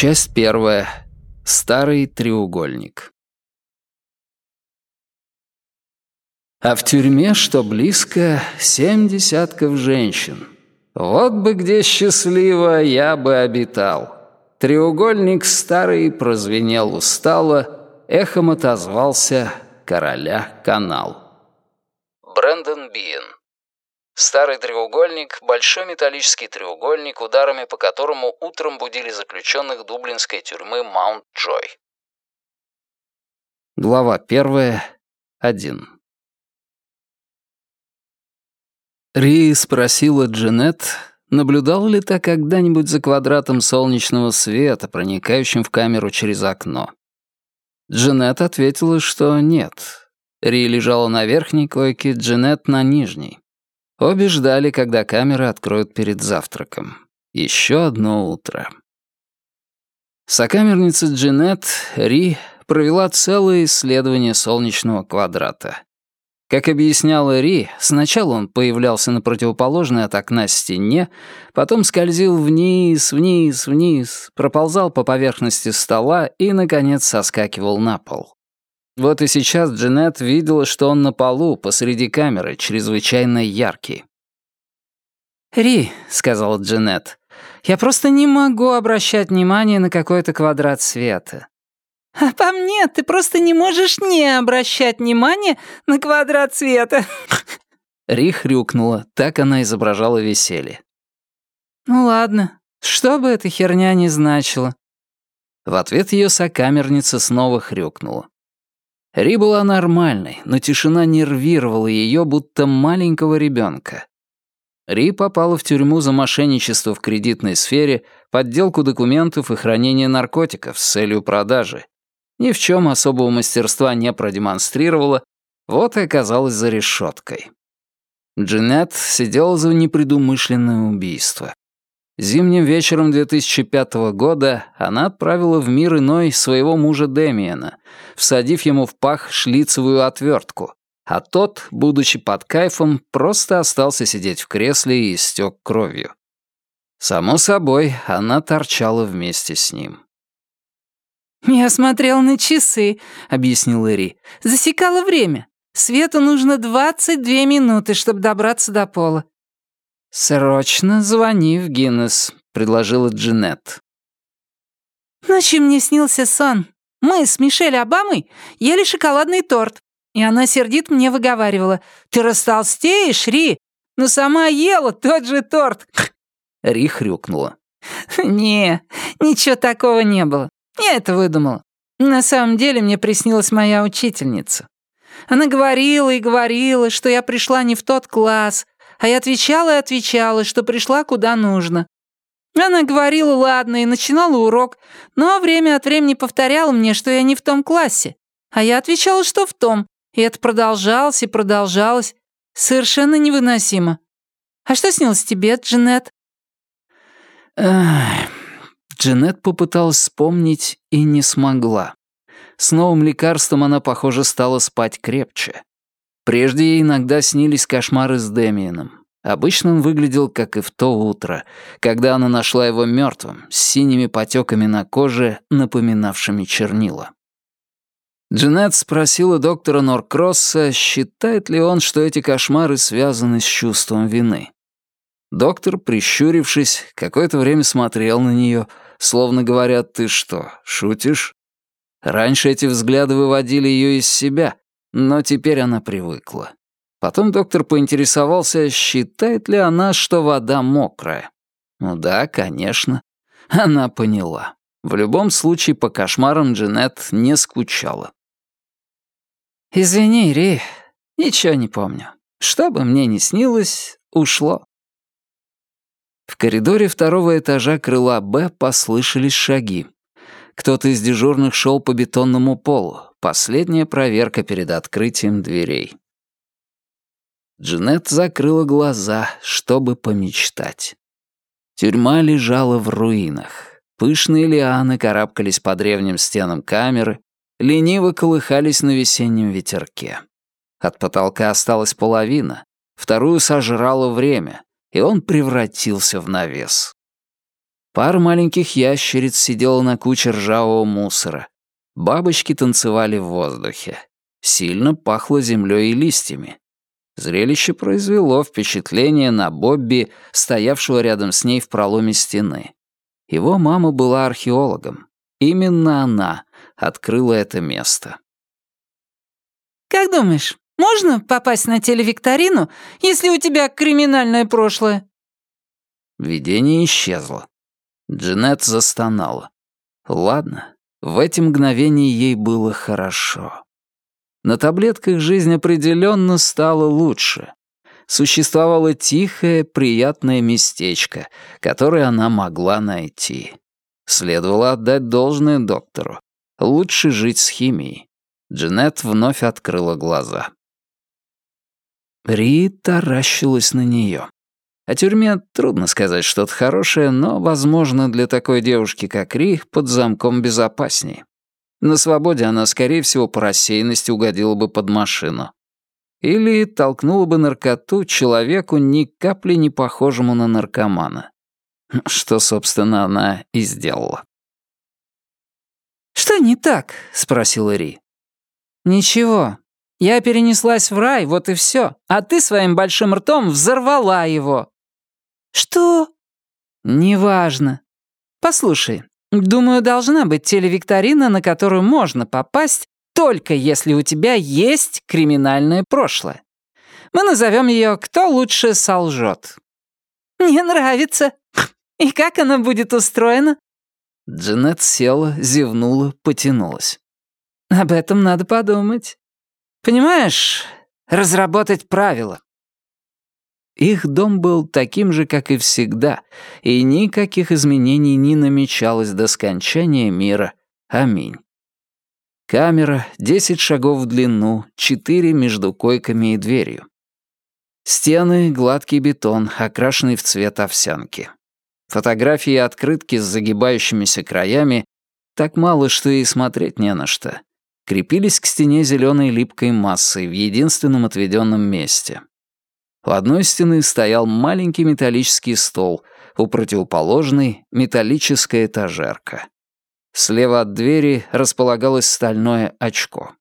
Часть первая. Старый треугольник. А в тюрьме, что близко, семь десятков женщин. Вот бы где счастливо я бы обитал. Треугольник старый прозвенел устало, эхом отозвался короля канал. Брэндон Биен Старый треугольник — большой металлический треугольник, ударами по которому утром будили заключенных дублинской тюрьмы Маунт-Джой. Глава первая. Один. Ри спросила Джанет, наблюдала ли та когда-нибудь за квадратом солнечного света, проникающим в камеру через окно. Джанет ответила, что нет. Ри лежала на верхней койке, Джанет на нижней. Обе ждали, когда камеры откроют перед завтраком. Еще одно утро. Сокамерница Джанет, Ри, провела целое исследование солнечного квадрата. Как объясняла Ри, сначала он появлялся на противоположной от окна стене, потом скользил вниз, вниз, вниз, проползал по поверхности стола и, наконец, соскакивал на пол. Вот и сейчас Джанет видела, что он на полу посреди камеры, чрезвычайно яркий. «Ри», — сказала Джанет, — «я просто не могу обращать внимание на какой-то квадрат света». «А по мне ты просто не можешь не обращать внимания на квадрат света». Ри хрюкнула, так она изображала веселье. «Ну ладно, что бы эта херня ни значила». В ответ ее сокамерница снова хрюкнула. Ри была нормальной, но тишина нервировала ее, будто маленького ребенка. Ри попала в тюрьму за мошенничество в кредитной сфере, подделку документов и хранение наркотиков с целью продажи. Ни в чем особого мастерства не продемонстрировала, вот и оказалась за решеткой. Джанет сидела за непредумышленное убийство. Зимним вечером 2005 года она отправила в мир иной своего мужа Демиена, всадив ему в пах шлицевую отвертку, а тот, будучи под кайфом, просто остался сидеть в кресле и истек кровью. Само собой, она торчала вместе с ним. «Я смотрел на часы», — объяснил Эри. «Засекала время. Свету нужно 22 минуты, чтобы добраться до пола. «Срочно звони в Гиннес», — предложила Джанет. «Ночью мне снился сон. Мы с Мишель Обамой ели шоколадный торт, и она сердит мне выговаривала. «Ты растолстеешь, Ри? Но сама ела тот же торт!» Ри хрюкнула. «Не, ничего такого не было. Я это выдумала. На самом деле мне приснилась моя учительница. Она говорила и говорила, что я пришла не в тот класс, а я отвечала и отвечала, что пришла куда нужно. Она говорила «ладно» и начинала урок, но время от времени повторяла мне, что я не в том классе. А я отвечала, что в том, и это продолжалось и продолжалось. Совершенно невыносимо. А что снилось тебе, Джанет? Эх, Джанет попыталась вспомнить и не смогла. С новым лекарством она, похоже, стала спать крепче. Прежде ей иногда снились кошмары с Демианом. Обычно он выглядел, как и в то утро, когда она нашла его мертвым, с синими потеками на коже, напоминавшими чернила. Джанет спросила доктора Норкросса, считает ли он, что эти кошмары связаны с чувством вины. Доктор, прищурившись, какое-то время смотрел на нее, словно говоря, «Ты что, шутишь?» Раньше эти взгляды выводили ее из себя, но теперь она привыкла. Потом доктор поинтересовался, считает ли она, что вода мокрая. Ну да, конечно. Она поняла. В любом случае, по кошмарам Джанет не скучала. «Извини, Ри, ничего не помню. Что бы мне ни снилось, ушло». В коридоре второго этажа крыла «Б» послышались шаги. Кто-то из дежурных шел по бетонному полу. Последняя проверка перед открытием дверей. Джанет закрыла глаза, чтобы помечтать. Тюрьма лежала в руинах. Пышные лианы карабкались по древним стенам камеры, лениво колыхались на весеннем ветерке. От потолка осталась половина, вторую сожрало время, и он превратился в навес. Пара маленьких ящериц сидела на куче ржавого мусора. Бабочки танцевали в воздухе. Сильно пахло землей и листьями. Зрелище произвело впечатление на Бобби, стоявшего рядом с ней в проломе стены. Его мама была археологом. Именно она открыла это место. «Как думаешь, можно попасть на телевикторину, если у тебя криминальное прошлое?» Видение исчезло. Джанет застонала. Ладно, в эти мгновения ей было хорошо. На таблетках жизнь определенно стала лучше. Существовало тихое, приятное местечко, которое она могла найти. Следовало отдать должное доктору. Лучше жить с химией. Джанет вновь открыла глаза. Ри таращилась на нее. О тюрьме трудно сказать что-то хорошее, но, возможно, для такой девушки, как Ри, под замком безопаснее. На свободе она, скорее всего, по рассеянности угодила бы под машину. Или толкнула бы наркоту человеку, ни капли не похожему на наркомана. Что, собственно, она и сделала. «Что не так?» — спросила Ри. «Ничего. Я перенеслась в рай, вот и все. А ты своим большим ртом взорвала его». «Что?» «Неважно. Послушай, Думаю, должна быть телевикторина, на которую можно попасть, только если у тебя есть криминальное прошлое. Мы назовем ее «Кто лучше солжет». «Мне нравится. И как она будет устроена?» Джанет села, зевнула, потянулась. «Об этом надо подумать. Понимаешь, разработать правила. Их дом был таким же, как и всегда, и никаких изменений не намечалось до скончания мира. Аминь. Камера, десять шагов в длину, четыре между койками и дверью. Стены — гладкий бетон, окрашенный в цвет овсянки. Фотографии и открытки с загибающимися краями так мало, что и смотреть не на что. Крепились к стене зеленой липкой массой в единственном отведенном месте. У одной стены стоял маленький металлический стол, у противоположной — металлическая этажерка. Слева от двери располагалось стальное очко.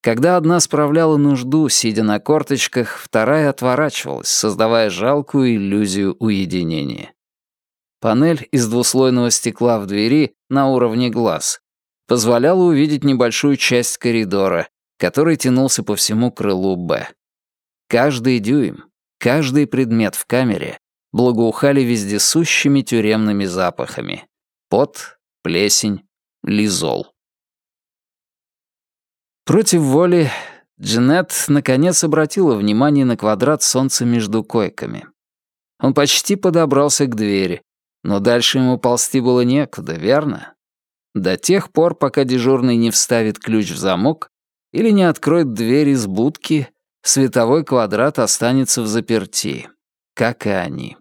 Когда одна справляла нужду, сидя на корточках, вторая отворачивалась, создавая жалкую иллюзию уединения. Панель из двуслойного стекла в двери на уровне глаз позволяла увидеть небольшую часть коридора, который тянулся по всему крылу «Б». Каждый дюйм, каждый предмет в камере благоухали вездесущими тюремными запахами. Пот, плесень, лизол. Против воли Джанет наконец обратила внимание на квадрат солнца между койками. Он почти подобрался к двери, но дальше ему ползти было некуда, верно? До тех пор, пока дежурный не вставит ключ в замок или не откроет дверь из будки, световой квадрат останется в заперти, как и они.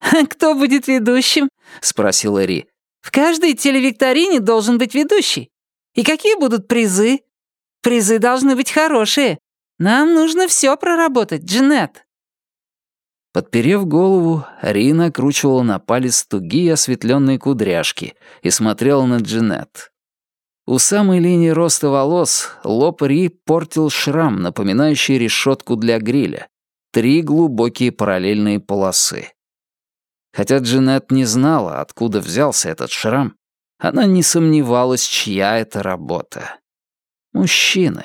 «А кто будет ведущим?» — спросила Ри. «В каждой телевикторине должен быть ведущий. И какие будут призы? Призы должны быть хорошие. Нам нужно все проработать, Джанет». Подперев голову, Ри накручивала на палец тугие осветленные кудряшки и смотрела на Джанет. У самой линии роста волос лоб Ри портил шрам, напоминающий решетку для гриля. Три глубокие параллельные полосы. Хотя Джанет не знала, откуда взялся этот шрам, она не сомневалась, чья это работа. Мужчины.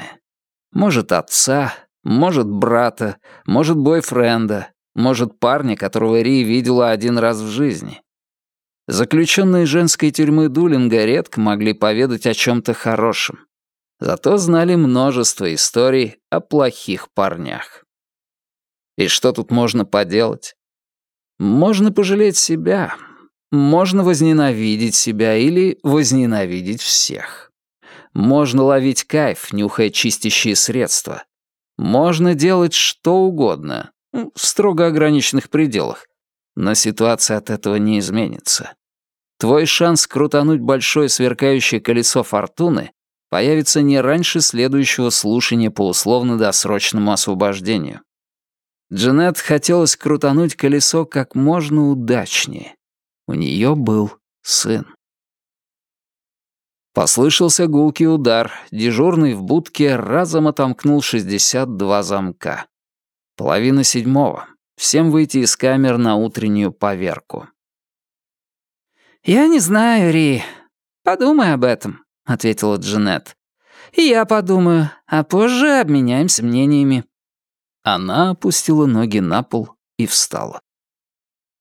Может, отца, может, брата, может, бойфренда, может, парня, которого Ри видела один раз в жизни. Заключенные женской тюрьмы Дулинга редко могли поведать о чем-то хорошем. Зато знали множество историй о плохих парнях. И что тут можно поделать? Можно пожалеть себя, можно возненавидеть себя или возненавидеть всех. Можно ловить кайф, нюхая чистящие средства. Можно делать что угодно, в строго ограниченных пределах, но ситуация от этого не изменится. Твой шанс крутануть большое сверкающее колесо фортуны появится не раньше следующего слушания по условно-досрочному освобождению. Джанет хотелось крутануть колесо как можно удачнее. У нее был сын. Послышался гулкий удар. Дежурный в будке разом отомкнул 62 замка. Половина седьмого. Всем выйти из камер на утреннюю поверку. «Я не знаю, Ри. Подумай об этом», — ответила Джанет. «И я подумаю, а позже обменяемся мнениями». Она опустила ноги на пол и встала.